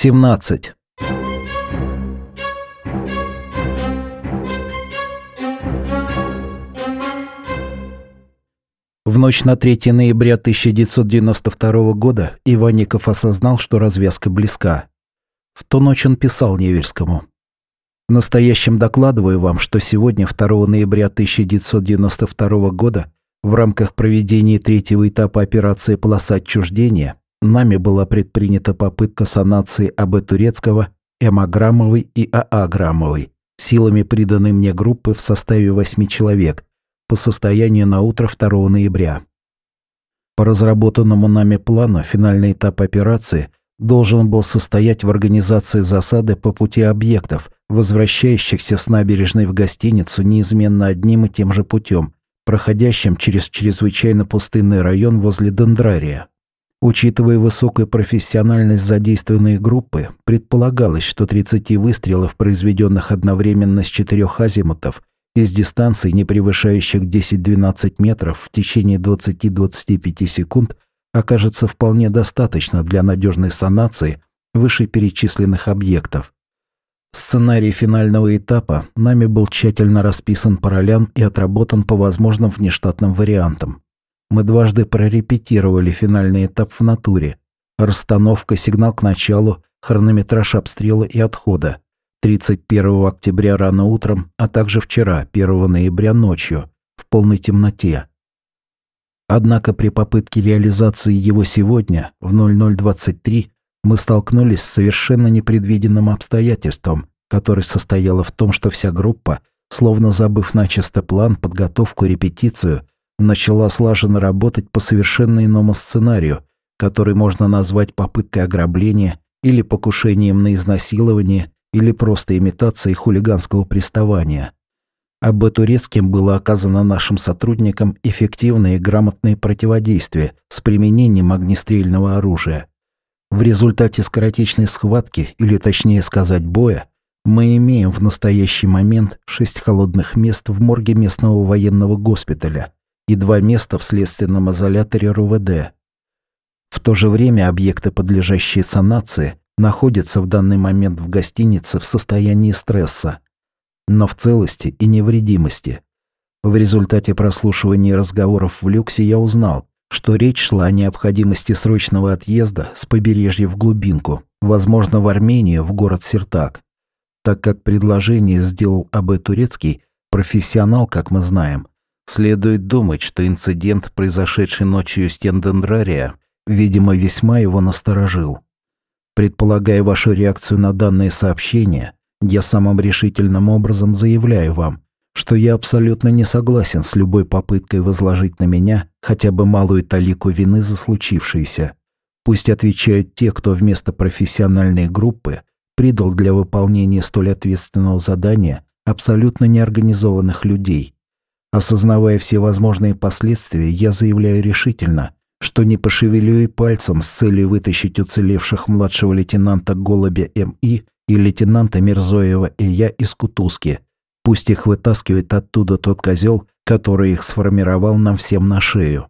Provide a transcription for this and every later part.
17. В ночь на 3 ноября 1992 года Иванников осознал, что развязка близка. В ту ночь он писал Невельскому. В настоящем докладываю вам, что сегодня, 2 ноября 1992 года, в рамках проведения третьего этапа операции «Полоса отчуждения» нами была предпринята попытка санации АБ Турецкого, М. Аграмовой и АА Аграмовой силами приданной мне группы в составе восьми человек по состоянию на утро 2 ноября. По разработанному нами плану финальный этап операции должен был состоять в организации засады по пути объектов, возвращающихся с набережной в гостиницу неизменно одним и тем же путем, проходящим через чрезвычайно пустынный район возле Дендрария. Учитывая высокую профессиональность задействованной группы, предполагалось, что 30 выстрелов, произведенных одновременно с четырех азимутов, из дистанций, не превышающих 10-12 метров в течение 20-25 секунд, окажется вполне достаточно для надежной санации вышеперечисленных объектов. Сценарий финального этапа нами был тщательно расписан по ролям и отработан по возможным внештатным вариантам. Мы дважды прорепетировали финальный этап в натуре. Расстановка, сигнал к началу, хронометраж обстрела и отхода. 31 октября рано утром, а также вчера, 1 ноября ночью, в полной темноте. Однако при попытке реализации его сегодня, в 0023, мы столкнулись с совершенно непредвиденным обстоятельством, которое состояло в том, что вся группа, словно забыв начисто план, подготовку, репетицию, начала слаженно работать по совершенно иному сценарию, который можно назвать попыткой ограбления или покушением на изнасилование или просто имитацией хулиганского приставания. Об турецким было оказано нашим сотрудникам эффективное и грамотное противодействие с применением огнестрельного оружия. В результате скоротечной схватки, или точнее сказать боя, мы имеем в настоящий момент шесть холодных мест в морге местного военного госпиталя – и два места в следственном изоляторе РУВД. В то же время объекты, подлежащие санации, находятся в данный момент в гостинице в состоянии стресса, но в целости и невредимости. В результате прослушивания разговоров в люксе я узнал, что речь шла о необходимости срочного отъезда с побережья в глубинку, возможно, в Армению, в город Сиртак, так как предложение сделал АБ Турецкий, профессионал, как мы знаем, Следует думать, что инцидент, произошедший ночью у стен Дендрария, видимо, весьма его насторожил. Предполагая вашу реакцию на данное сообщение, я самым решительным образом заявляю вам, что я абсолютно не согласен с любой попыткой возложить на меня хотя бы малую талику вины за случившееся. Пусть отвечают те, кто вместо профессиональной группы придал для выполнения столь ответственного задания абсолютно неорганизованных людей – Осознавая все возможные последствия, я заявляю решительно, что не пошевелю и пальцем с целью вытащить уцелевших младшего лейтенанта Голубя М.И. и лейтенанта Мирзоева и я из Кутузки. Пусть их вытаскивает оттуда тот козел, который их сформировал нам всем на шею.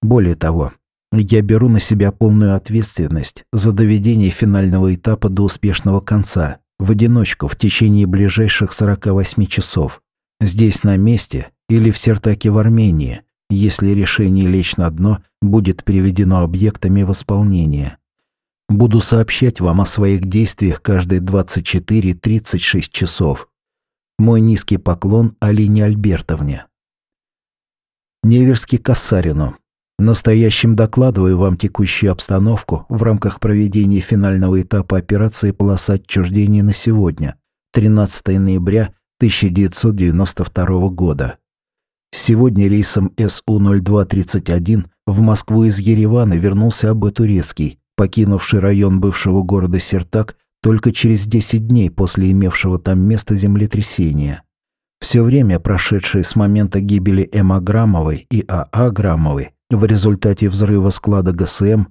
Более того, я беру на себя полную ответственность за доведение финального этапа до успешного конца, в одиночку в течение ближайших 48 часов. Здесь на месте или в Сертаке в Армении, если решение лечь на дно будет приведено объектами в исполнение. Буду сообщать вам о своих действиях каждые 24-36 часов. Мой низкий поклон Алине Альбертовне. Неверский Кассарину. Настоящим докладываю вам текущую обстановку в рамках проведения финального этапа операции «Полоса отчуждения» на сегодня, 13 ноября 1992 года. Сегодня рейсом СУ-0231 в Москву из Еревана вернулся Абы Турецкий, покинувший район бывшего города Сертак только через 10 дней после имевшего там место землетрясения. Все время, прошедшее с момента гибели М. Аграмовой и А. Аграмовой в результате взрыва склада ГСМ,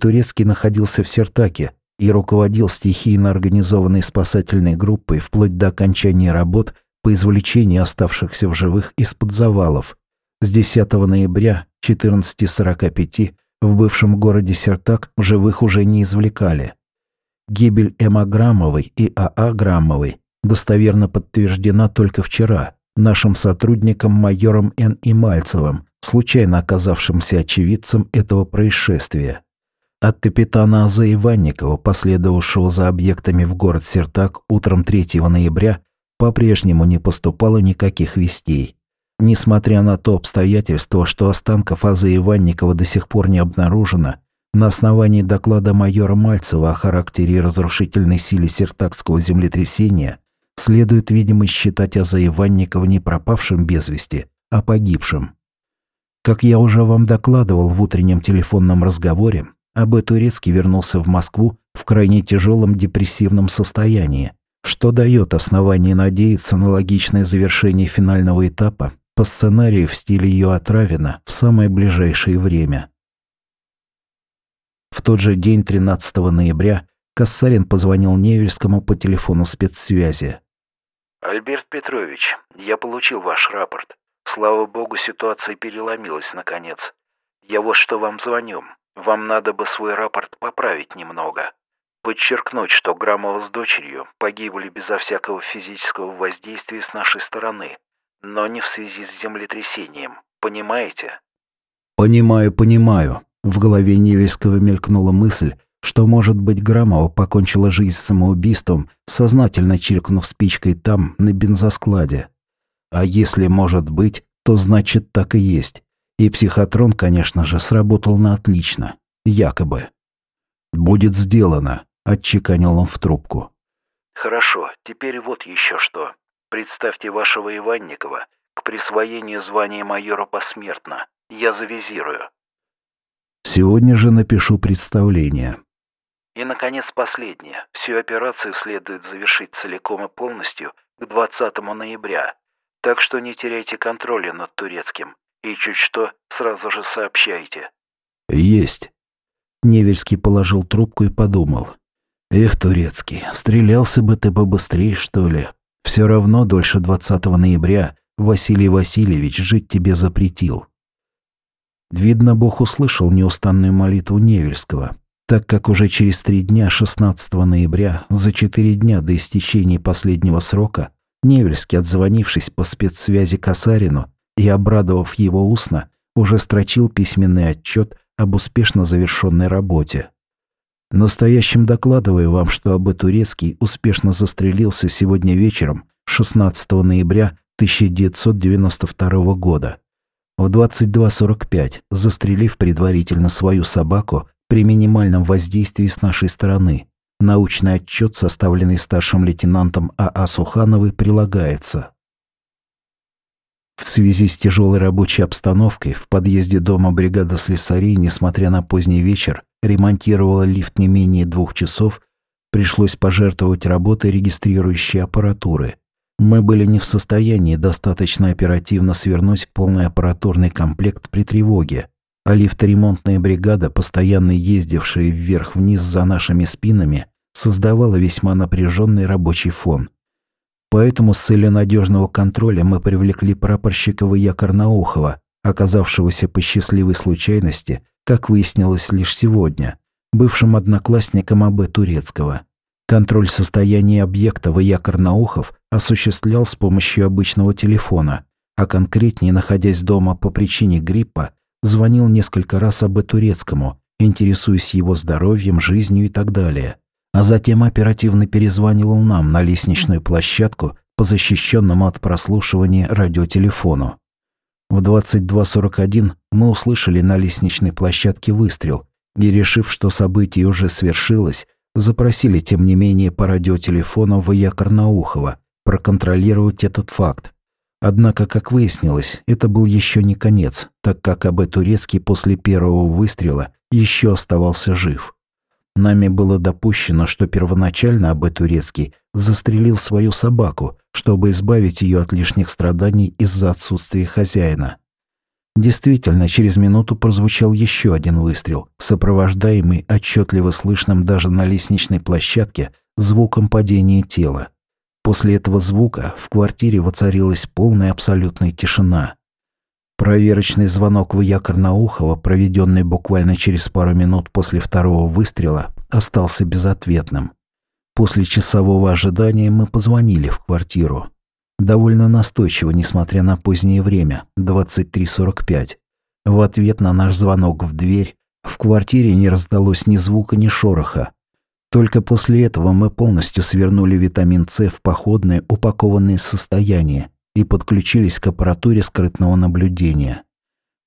Турецкий находился в Сертаке и руководил стихийно организованной спасательной группой вплоть до окончания работ по извлечению оставшихся в живых из-под завалов. С 10 ноября 14.45 в бывшем городе Сертак живых уже не извлекали. Гибель Эмма Граммовой и АА Граммовой достоверно подтверждена только вчера нашим сотрудником майором Н. Имальцевым, случайно оказавшимся очевидцем этого происшествия. От капитана Аза Иванникова, последовавшего за объектами в город Сертак утром 3 ноября, по-прежнему не поступало никаких вестей. Несмотря на то обстоятельство, что останков Аза Иванникова до сих пор не обнаружено, на основании доклада майора Мальцева о характере разрушительной силе сертакского землетрясения следует, видимо, считать Аза Иванникова не пропавшим без вести, а погибшим. Как я уже вам докладывал в утреннем телефонном разговоре, Абэ Турецкий вернулся в Москву в крайне тяжелом депрессивном состоянии, что дает основание надеяться на логичное завершение финального этапа по сценарию в стиле ее Отравина в самое ближайшее время. В тот же день, 13 ноября, Кассарин позвонил Невельскому по телефону спецсвязи. «Альберт Петрович, я получил ваш рапорт. Слава богу, ситуация переломилась наконец. Я вот что вам звоню. Вам надо бы свой рапорт поправить немного. Подчеркнуть, что Грамова с дочерью погибли безо всякого физического воздействия с нашей стороны, но не в связи с землетрясением. Понимаете? Понимаю, понимаю. В голове Невельского мелькнула мысль, что, может быть, Грамова покончила жизнь самоубийством, сознательно чиркнув спичкой там, на бензоскладе. А если может быть, то значит так и есть. И психотрон, конечно же, сработал на отлично. Якобы. «Будет сделано», — отчеканил он в трубку. «Хорошо, теперь вот еще что. Представьте вашего Иванникова к присвоению звания майора посмертно. Я завизирую». «Сегодня же напишу представление». И, наконец, последнее. Всю операцию следует завершить целиком и полностью к 20 ноября. Так что не теряйте контроля над турецким. И чуть что, сразу же сообщайте». «Есть». Невельский положил трубку и подумал. «Эх, турецкий, стрелялся бы ты побыстрее, что ли? Все равно дольше 20 ноября Василий Васильевич жить тебе запретил». Видно, Бог услышал неустанную молитву Невельского, так как уже через три дня, 16 ноября, за четыре дня до истечения последнего срока, Невельский, отзвонившись по спецсвязи Касарину и, обрадовав его устно, уже строчил письменный отчет об успешно завершенной работе. Настоящим докладываю вам, что Абы Турецкий успешно застрелился сегодня вечером, 16 ноября 1992 года. В 22.45, застрелив предварительно свою собаку при минимальном воздействии с нашей стороны. Научный отчет, составленный старшим лейтенантом А.А. Сухановой, прилагается. В связи с тяжелой рабочей обстановкой в подъезде дома бригада слесарей, несмотря на поздний вечер, ремонтировала лифт не менее двух часов, пришлось пожертвовать работой регистрирующей аппаратуры. Мы были не в состоянии достаточно оперативно свернуть полный аппаратурный комплект при тревоге, а лифторемонтная бригада, постоянно ездившая вверх-вниз за нашими спинами, создавала весьма напряженный рабочий фон. Поэтому с целью надежного контроля мы привлекли прапорщика В.Я. Карнаухова, оказавшегося по счастливой случайности, как выяснилось лишь сегодня, бывшим одноклассником А.Б. Турецкого. Контроль состояния объекта В.Я. Карнаухов осуществлял с помощью обычного телефона, а конкретнее, находясь дома по причине гриппа, звонил несколько раз А.Б. Турецкому, интересуясь его здоровьем, жизнью и так далее а затем оперативно перезванивал нам на лестничную площадку по защищенному от прослушивания радиотелефону. В 22.41 мы услышали на лестничной площадке выстрел и, решив, что событие уже свершилось, запросили, тем не менее, по радиотелефону В.Я. Карнаухова проконтролировать этот факт. Однако, как выяснилось, это был еще не конец, так как АБ Турецкий после первого выстрела еще оставался жив. Нами было допущено, что первоначально Абе Турецкий застрелил свою собаку, чтобы избавить ее от лишних страданий из-за отсутствия хозяина. Действительно, через минуту прозвучал еще один выстрел, сопровождаемый отчетливо слышным даже на лестничной площадке звуком падения тела. После этого звука в квартире воцарилась полная абсолютная тишина. Проверочный звонок в Якорнаухова, проведенный буквально через пару минут после второго выстрела, остался безответным. После часового ожидания мы позвонили в квартиру. Довольно настойчиво, несмотря на позднее время, 23.45. В ответ на наш звонок в дверь в квартире не раздалось ни звука, ни шороха. Только после этого мы полностью свернули витамин С в походное упакованное состояние и подключились к аппаратуре скрытного наблюдения.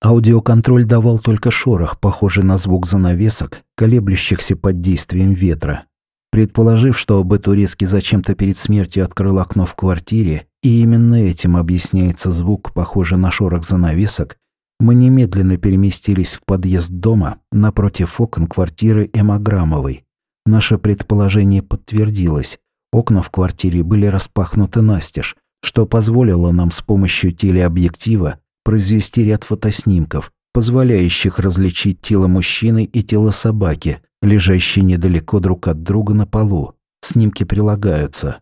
Аудиоконтроль давал только шорох, похожий на звук занавесок, колеблющихся под действием ветра. Предположив, что Абе-Турецкий зачем-то перед смертью открыл окно в квартире, и именно этим объясняется звук, похожий на шорох занавесок, мы немедленно переместились в подъезд дома напротив окон квартиры Эмограммовой. Наше предположение подтвердилось. Окна в квартире были распахнуты настежь, что позволило нам с помощью телеобъектива произвести ряд фотоснимков, позволяющих различить тело мужчины и тело собаки, лежащие недалеко друг от друга на полу. Снимки прилагаются.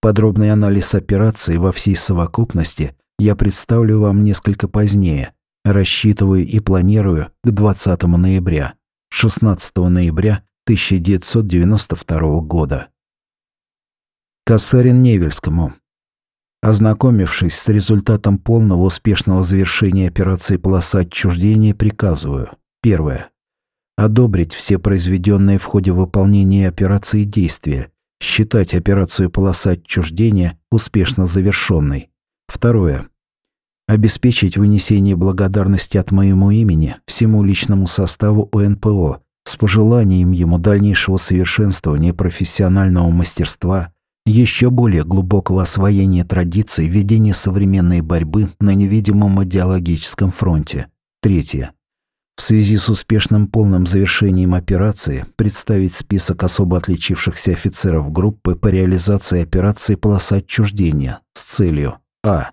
Подробный анализ операции во всей совокупности я представлю вам несколько позднее. Рассчитываю и планирую к 20 ноября, 16 ноября 1992 года. Косарин Невельскому. Ознакомившись с результатом полного успешного завершения операции «Полоса отчуждения», приказываю. Первое. Одобрить все произведенные в ходе выполнения операции действия. Считать операцию «Полоса отчуждения» успешно завершенной. Второе. Обеспечить вынесение благодарности от моему имени всему личному составу ОНПО с пожеланием ему дальнейшего совершенствования профессионального мастерства – еще более глубокого освоения традиций ведения современной борьбы на невидимом идеологическом фронте. Третье. В связи с успешным полным завершением операции представить список особо отличившихся офицеров группы по реализации операции «Полоса отчуждения» с целью А.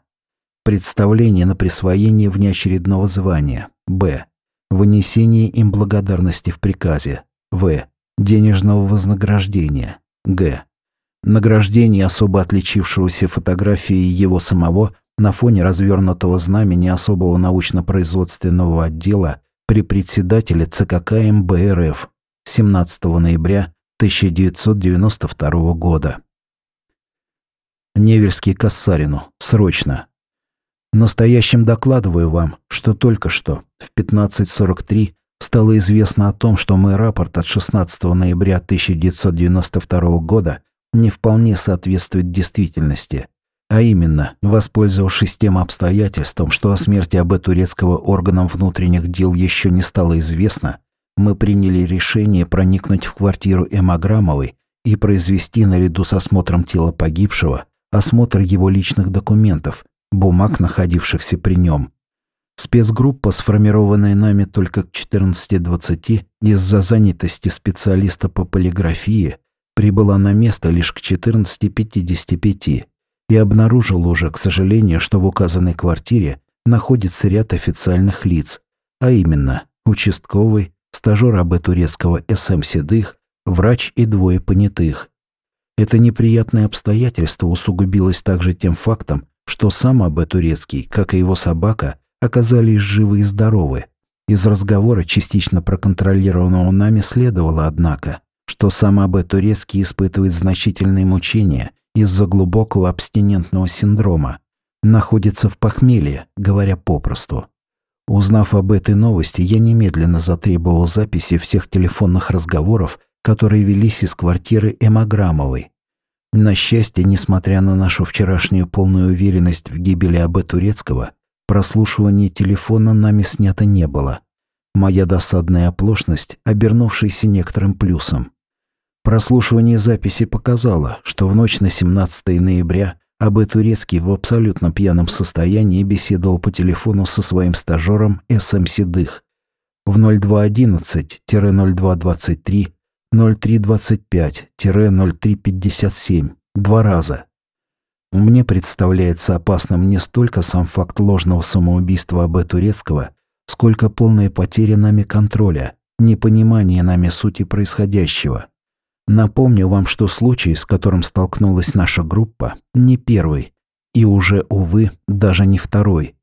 Представление на присвоение внеочередного звания. Б. Вынесение им благодарности в приказе. В. Денежного вознаграждения. Г Награждение особо отличившегося фотографией его самого на фоне развернутого знамени особого научно-производственного отдела при председателе ЦКК МБРФ 17 ноября 1992 года. Невельский Кассарину. Срочно. Настоящим докладываю вам, что только что в 15.43 стало известно о том, что мой рапорт от 16 ноября 1992 года не вполне соответствует действительности. А именно, воспользовавшись тем обстоятельством, что о смерти АБ турецкого органам внутренних дел еще не стало известно, мы приняли решение проникнуть в квартиру Эмограммовой и произвести наряду с осмотром тела погибшего осмотр его личных документов, бумаг, находившихся при нем. Спецгруппа, сформированная нами только к 14.20 из-за занятости специалиста по полиграфии, прибыла на место лишь к 14.55 и обнаружила уже, к сожалению, что в указанной квартире находится ряд официальных лиц, а именно участковый, стажер АБ турецкого СМ Седых, врач и двое понятых. Это неприятное обстоятельство усугубилось также тем фактом, что сам АБ турецкий, как и его собака, оказались живы и здоровы. Из разговора, частично проконтролированного нами, следовало, однако, что сам Абе Турецкий испытывает значительные мучения из-за глубокого абстинентного синдрома, находится в похмелье, говоря попросту. Узнав об этой новости, я немедленно затребовал записи всех телефонных разговоров, которые велись из квартиры Эмограммовой. На счастье, несмотря на нашу вчерашнюю полную уверенность в гибели Абе Турецкого, прослушивание телефона нами снято не было. Моя досадная оплошность, обернувшаяся некоторым плюсом. Прослушивание записи показало, что в ночь на 17 ноября Абы Турецкий в абсолютно пьяном состоянии беседовал по телефону со своим стажером СМ Седых. В 0211-0223 0325-0357 два раза. Мне представляется опасным не столько сам факт ложного самоубийства Абе Турецкого, сколько полная потеря нами контроля, непонимание нами сути происходящего – Напомню вам, что случай, с которым столкнулась наша группа, не первый, и уже, увы, даже не второй.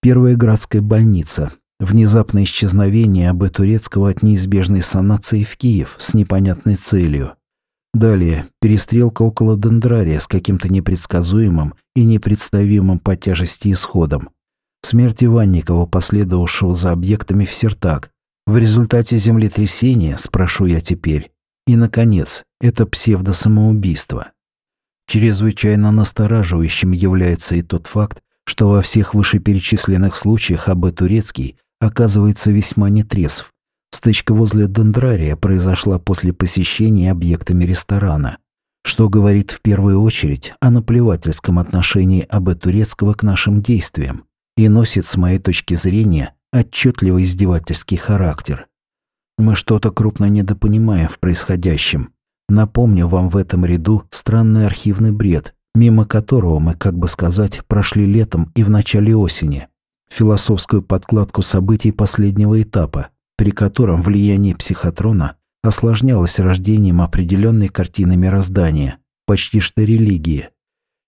Первая градская больница. Внезапное исчезновение АБ Турецкого от неизбежной санации в Киев с непонятной целью. Далее, перестрелка около Дендрария с каким-то непредсказуемым и непредставимым по тяжести исходом. Смерть Иванникова, последовавшего за объектами в Сертак. В результате землетрясения, спрошу я теперь. И, наконец, это псевдосамоубийство. Чрезвычайно настораживающим является и тот факт, что во всех вышеперечисленных случаях АБ Турецкий оказывается весьма нетрезв. Стычка возле Дендрария произошла после посещения объектами ресторана, что говорит в первую очередь о наплевательском отношении АБ Турецкого к нашим действиям и носит, с моей точки зрения, отчетливо издевательский характер. Мы что-то крупно недопонимаем в происходящем. Напомню вам в этом ряду странный архивный бред, мимо которого мы, как бы сказать, прошли летом и в начале осени. Философскую подкладку событий последнего этапа, при котором влияние психотрона осложнялось рождением определенной картины мироздания, почти что религии.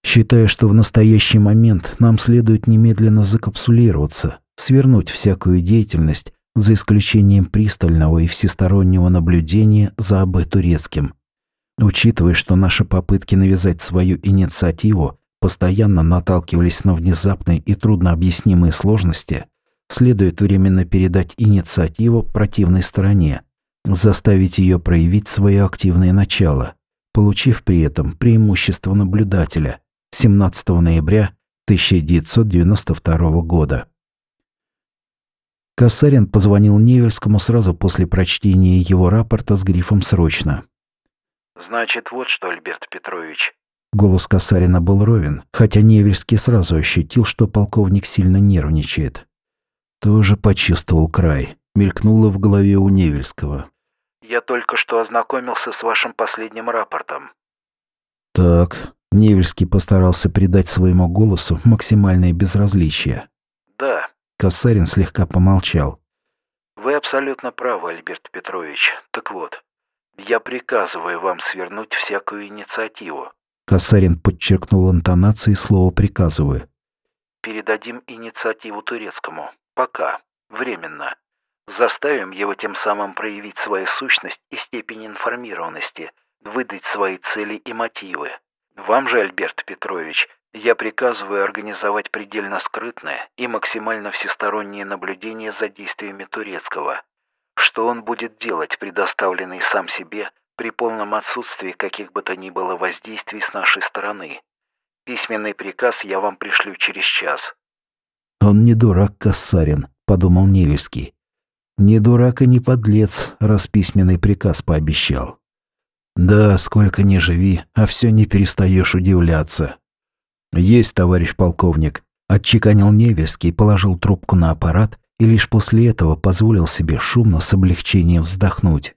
Считаю, что в настоящий момент нам следует немедленно закапсулироваться, свернуть всякую деятельность, за исключением пристального и всестороннего наблюдения за АБ турецким. Учитывая, что наши попытки навязать свою инициативу постоянно наталкивались на внезапные и труднообъяснимые сложности, следует временно передать инициативу противной стороне, заставить ее проявить свое активное начало, получив при этом преимущество наблюдателя 17 ноября 1992 года. Касарин позвонил Невельскому сразу после прочтения его рапорта с грифом «Срочно». «Значит, вот что, Альберт Петрович». Голос Касарина был ровен, хотя Невельский сразу ощутил, что полковник сильно нервничает. Тоже почувствовал край. Мелькнуло в голове у Невельского. «Я только что ознакомился с вашим последним рапортом». «Так». Невельский постарался придать своему голосу максимальное безразличие. «Да». Касарин слегка помолчал. «Вы абсолютно правы, Альберт Петрович. Так вот, я приказываю вам свернуть всякую инициативу». Касарин подчеркнул интонацией слова «приказываю». «Передадим инициативу турецкому. Пока. Временно. Заставим его тем самым проявить свою сущность и степень информированности, выдать свои цели и мотивы. Вам же, Альберт Петрович, я приказываю организовать предельно скрытное и максимально всестороннее наблюдение за действиями Турецкого. Что он будет делать, предоставленный сам себе, при полном отсутствии каких бы то ни было воздействий с нашей стороны? Письменный приказ я вам пришлю через час. «Он не дурак, Кассарин», — подумал Невельский. «Не дурак и не подлец, раз письменный приказ пообещал». «Да, сколько ни живи, а все не перестаешь удивляться». «Есть, товарищ полковник», — отчеканил Невельский, положил трубку на аппарат и лишь после этого позволил себе шумно с облегчением вздохнуть.